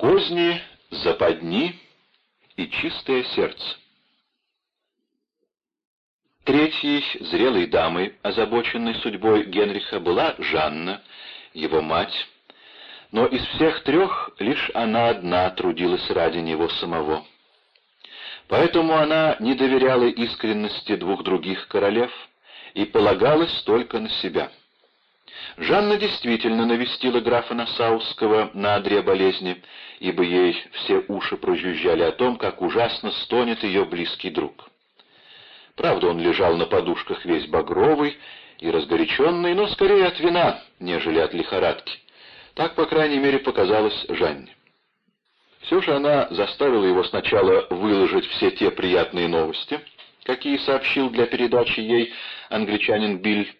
Козни, западни и чистое сердце. Третьей зрелой дамой, озабоченной судьбой Генриха, была Жанна, его мать, но из всех трех лишь она одна трудилась ради него самого. Поэтому она не доверяла искренности двух других королев и полагалась только на себя. Жанна действительно навестила графа Насаусского на одре болезни, ибо ей все уши прожужжали о том, как ужасно стонет ее близкий друг. Правда, он лежал на подушках весь багровый и разгоряченный, но скорее от вина, нежели от лихорадки. Так, по крайней мере, показалось Жанне. Все же она заставила его сначала выложить все те приятные новости, какие сообщил для передачи ей англичанин Биль,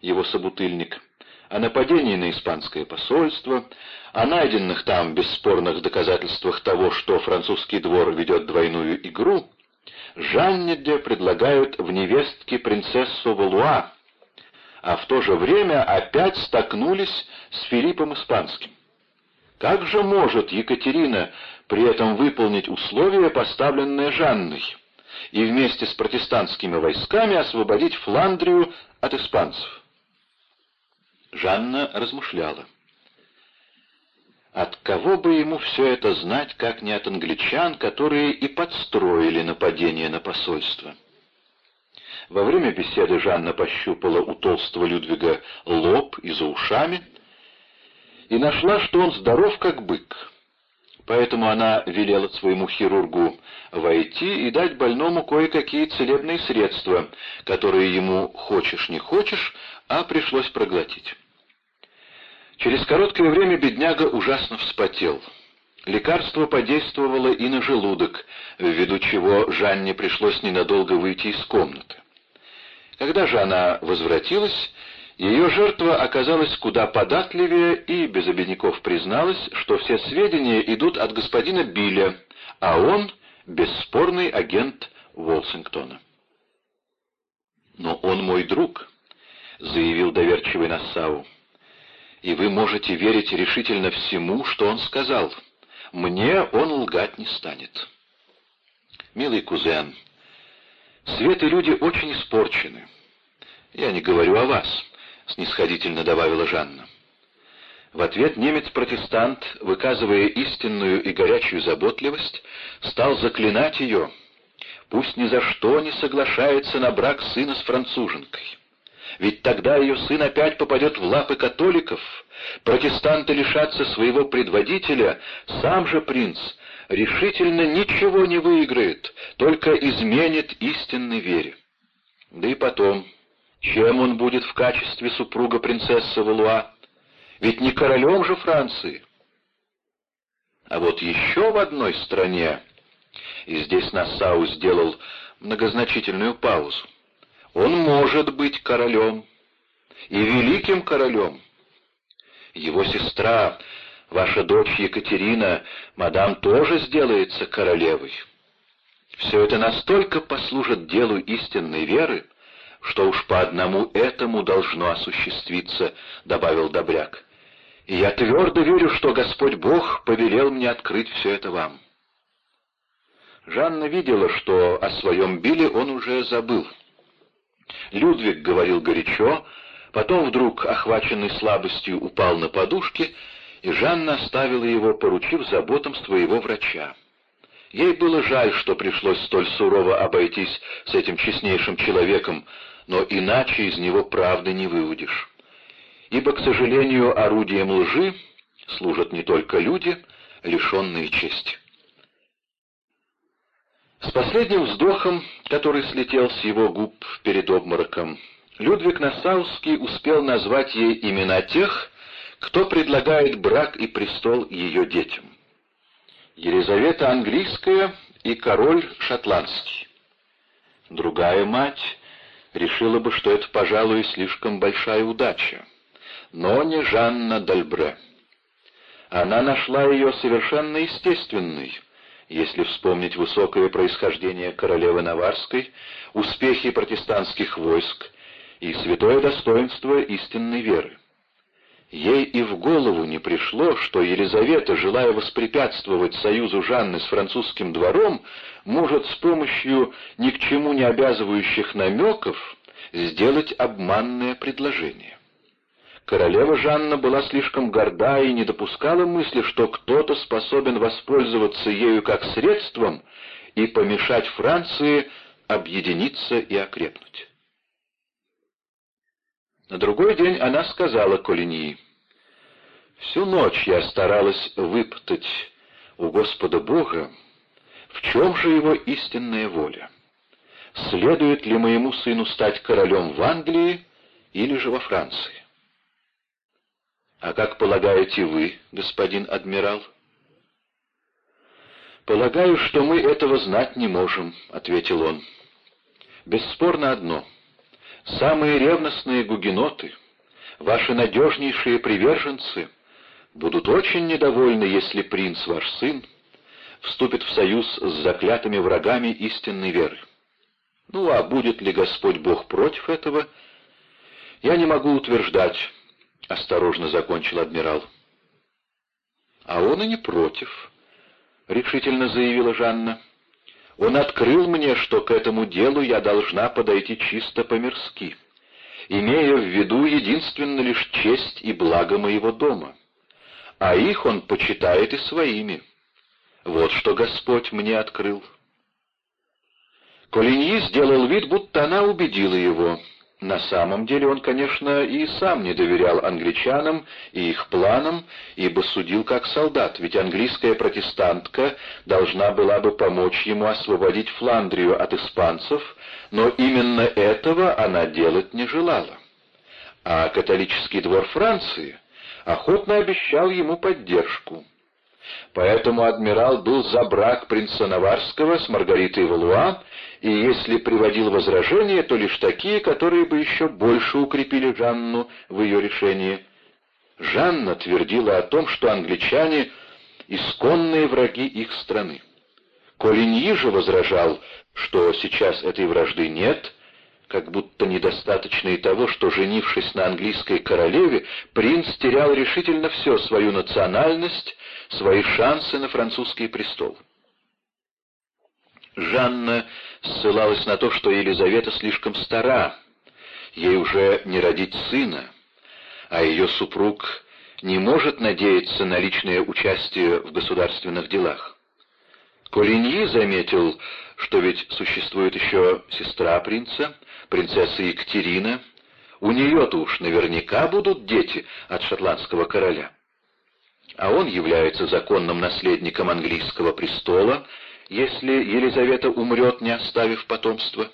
его собутыльник, о нападении на испанское посольство, о найденных там бесспорных доказательствах того, что французский двор ведет двойную игру, Жанне де предлагают в невестке принцессу Валуа, а в то же время опять столкнулись с Филиппом Испанским. Как же может Екатерина при этом выполнить условия, поставленные Жанной, и вместе с протестантскими войсками освободить Фландрию от испанцев? Жанна размышляла. От кого бы ему все это знать, как не от англичан, которые и подстроили нападение на посольство? Во время беседы Жанна пощупала у толстого Людвига лоб и за ушами и нашла, что он здоров, как бык. Поэтому она велела своему хирургу войти и дать больному кое-какие целебные средства, которые ему, хочешь не хочешь, а пришлось проглотить. Через короткое время бедняга ужасно вспотел. Лекарство подействовало и на желудок, ввиду чего Жанне пришлось ненадолго выйти из комнаты. Когда же она возвратилась, ее жертва оказалась куда податливее и без обиняков призналась, что все сведения идут от господина Билля, а он — бесспорный агент Волсингтона. «Но он мой друг», — заявил доверчивый Нассау, — «и вы можете верить решительно всему, что он сказал. Мне он лгать не станет». «Милый кузен», Свет и люди очень испорчены. Я не говорю о вас, — снисходительно добавила Жанна. В ответ немец-протестант, выказывая истинную и горячую заботливость, стал заклинать ее, пусть ни за что не соглашается на брак сына с француженкой. Ведь тогда ее сын опять попадет в лапы католиков, протестанты лишатся своего предводителя, сам же принц решительно ничего не выиграет, только изменит истинной вере. Да и потом, чем он будет в качестве супруга принцессы Валуа? Ведь не королем же Франции. А вот еще в одной стране, и здесь Нассау сделал многозначительную паузу, он может быть королем, и великим королем. Его сестра Ваша дочь Екатерина, мадам, тоже сделается королевой. Все это настолько послужит делу истинной веры, что уж по одному этому должно осуществиться, — добавил Добряк. Я твердо верю, что Господь Бог повелел мне открыть все это вам. Жанна видела, что о своем Биле он уже забыл. Людвиг говорил горячо, потом вдруг, охваченный слабостью, упал на подушки и Жанна оставила его, поручив заботам своего врача. Ей было жаль, что пришлось столь сурово обойтись с этим честнейшим человеком, но иначе из него правды не выудишь. Ибо, к сожалению, орудием лжи служат не только люди, лишенные чести. С последним вздохом, который слетел с его губ перед обмороком, Людвиг Нассауский успел назвать ей имена тех, кто предлагает брак и престол ее детям? Елизавета Английская и король Шотландский. Другая мать решила бы, что это, пожалуй, слишком большая удача. Но не Жанна Дальбре. Она нашла ее совершенно естественной, если вспомнить высокое происхождение королевы Наварской, успехи протестантских войск и святое достоинство истинной веры. Ей и в голову не пришло, что Елизавета, желая воспрепятствовать союзу Жанны с французским двором, может с помощью ни к чему не обязывающих намеков сделать обманное предложение. Королева Жанна была слишком горда и не допускала мысли, что кто-то способен воспользоваться ею как средством и помешать Франции объединиться и окрепнуть. На другой день она сказала Колиньи, «Всю ночь я старалась выпытать у Господа Бога, в чем же его истинная воля? Следует ли моему сыну стать королем в Англии или же во Франции? А как полагаете вы, господин адмирал? Полагаю, что мы этого знать не можем, — ответил он. Бесспорно одно. Самые ревностные гугеноты, ваши надежнейшие приверженцы, будут очень недовольны, если принц, ваш сын, вступит в союз с заклятыми врагами истинной веры. Ну а будет ли Господь Бог против этого, я не могу утверждать, — осторожно закончил адмирал. «А он и не против», — решительно заявила Жанна. «Он открыл мне, что к этому делу я должна подойти чисто по-мирски, имея в виду единственно лишь честь и благо моего дома. А их он почитает и своими. Вот что Господь мне открыл». Колиньи сделал вид, будто она убедила его — на самом деле он, конечно, и сам не доверял англичанам и их планам, ибо судил как солдат, ведь английская протестантка должна была бы помочь ему освободить Фландрию от испанцев, но именно этого она делать не желала. А католический двор Франции охотно обещал ему поддержку. Поэтому адмирал был за брак принца Наварского с Маргаритой Валуа, и если приводил возражения, то лишь такие, которые бы еще больше укрепили Жанну в ее решении. Жанна твердила о том, что англичане — исконные враги их страны. Колиньи же возражал, что сейчас этой вражды нет — как будто недостаточно и того, что, женившись на английской королеве, принц терял решительно все, свою национальность, свои шансы на французский престол. Жанна ссылалась на то, что Елизавета слишком стара, ей уже не родить сына, а ее супруг не может надеяться на личное участие в государственных делах. Колиньи заметил, что ведь существует еще сестра принца, принцесса Екатерина. У нее-то уж наверняка будут дети от шотландского короля. А он является законным наследником английского престола, если Елизавета умрет, не оставив потомства.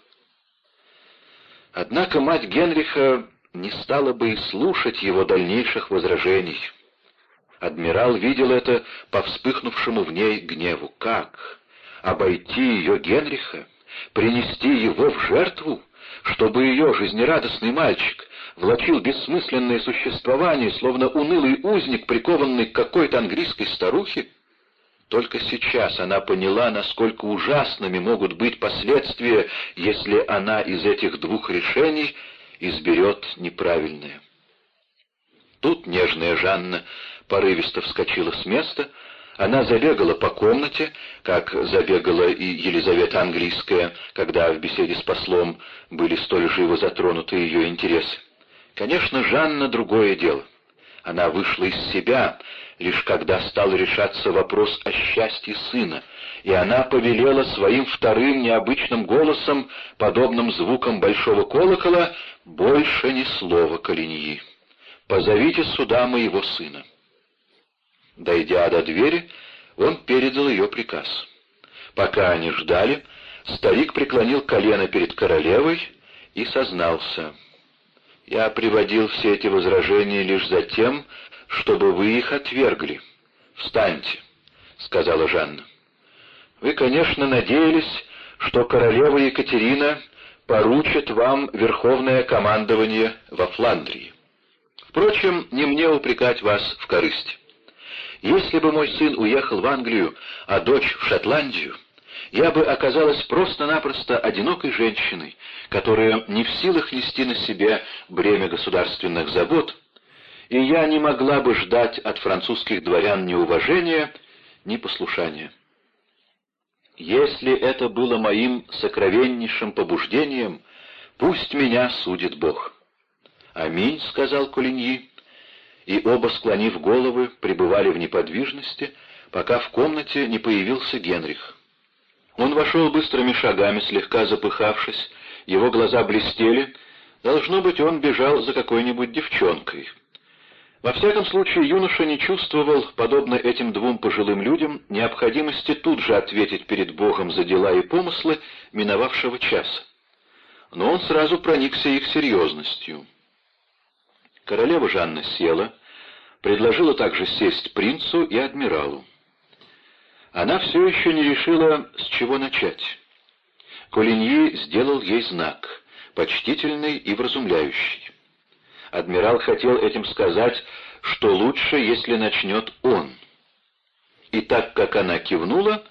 Однако мать Генриха не стала бы и слушать его дальнейших возражений. Адмирал видел это по вспыхнувшему в ней гневу. Как? Обойти ее Генриха? Принести его в жертву? Чтобы ее жизнерадостный мальчик влачил бессмысленное существование, словно унылый узник, прикованный к какой-то английской старухе? Только сейчас она поняла, насколько ужасными могут быть последствия, если она из этих двух решений изберет неправильное. Тут нежная Жанна порывисто вскочила с места, она забегала по комнате, как забегала и Елизавета Английская, когда в беседе с послом были столь живо затронуты ее интересы. Конечно, Жанна — другое дело. Она вышла из себя, лишь когда стал решаться вопрос о счастье сына, и она повелела своим вторым необычным голосом, подобным звукам большого колокола, больше ни слова Калиньи. «Позовите сюда моего сына». Дойдя до двери, он передал ее приказ. Пока они ждали, старик преклонил колено перед королевой и сознался. «Я приводил все эти возражения лишь за тем, чтобы вы их отвергли. Встаньте», — сказала Жанна. «Вы, конечно, надеялись, что королева Екатерина поручит вам верховное командование во Фландрии. Впрочем, не мне упрекать вас в корысти. Если бы мой сын уехал в Англию, а дочь в Шотландию, я бы оказалась просто-напросто одинокой женщиной, которая не в силах нести на себе бремя государственных забот, и я не могла бы ждать от французских дворян ни уважения, ни послушания. Если это было моим сокровеннейшим побуждением, пусть меня судит Бог. «Аминь», — сказал Кулиньи, и оба, склонив головы, пребывали в неподвижности, пока в комнате не появился Генрих. Он вошел быстрыми шагами, слегка запыхавшись, его глаза блестели, должно быть, он бежал за какой-нибудь девчонкой. Во всяком случае, юноша не чувствовал, подобно этим двум пожилым людям, необходимости тут же ответить перед Богом за дела и помыслы миновавшего часа. Но он сразу проникся их серьезностью. Королева Жанна села, предложила также сесть принцу и адмиралу. Она все еще не решила, с чего начать. Колиньи сделал ей знак, почтительный и вразумляющий. Адмирал хотел этим сказать, что лучше, если начнет он. И так как она кивнула,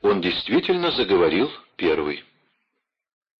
он действительно заговорил первый.